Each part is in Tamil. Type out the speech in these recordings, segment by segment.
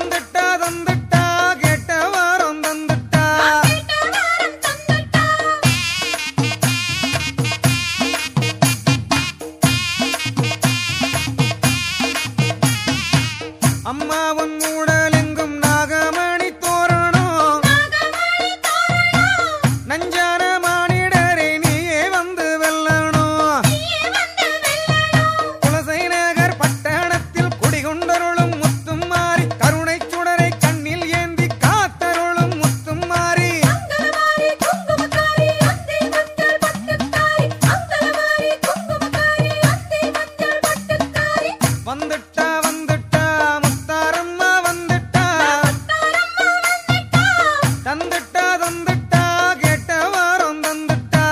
வந்துட்ட வந்துட்டா வந்துட்டா முத்தாரம்மா வந்துட்டா. தந்துட்டா தந்துட்டா கேட்ட வாரம் தந்துட்டா.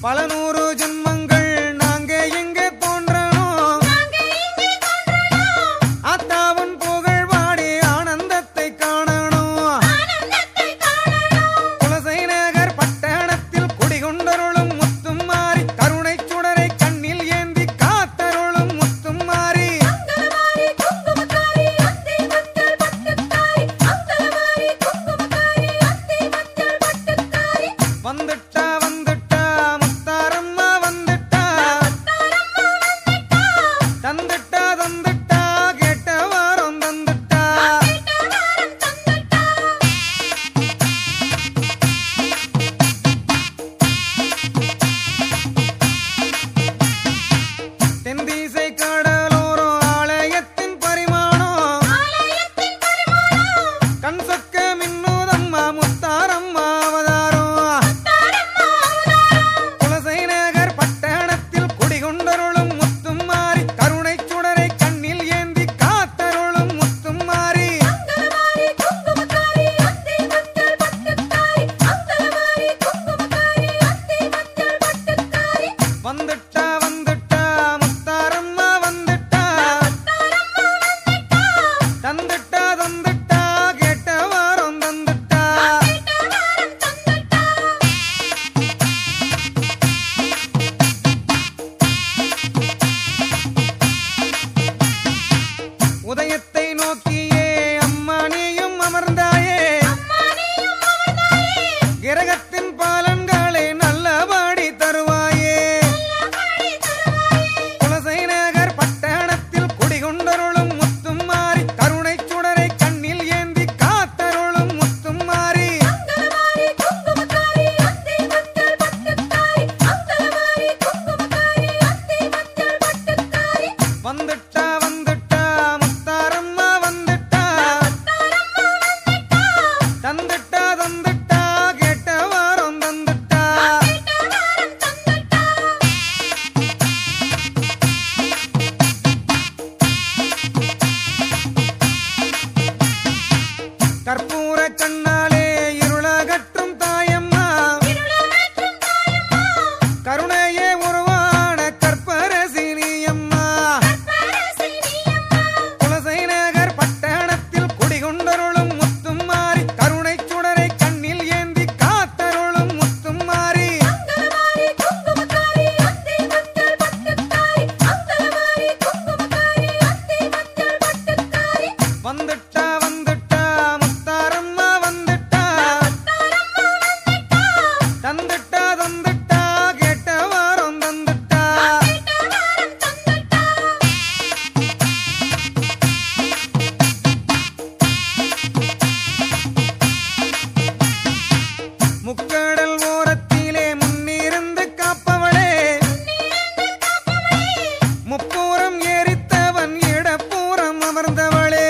பல நூறு சார்ந்தவளே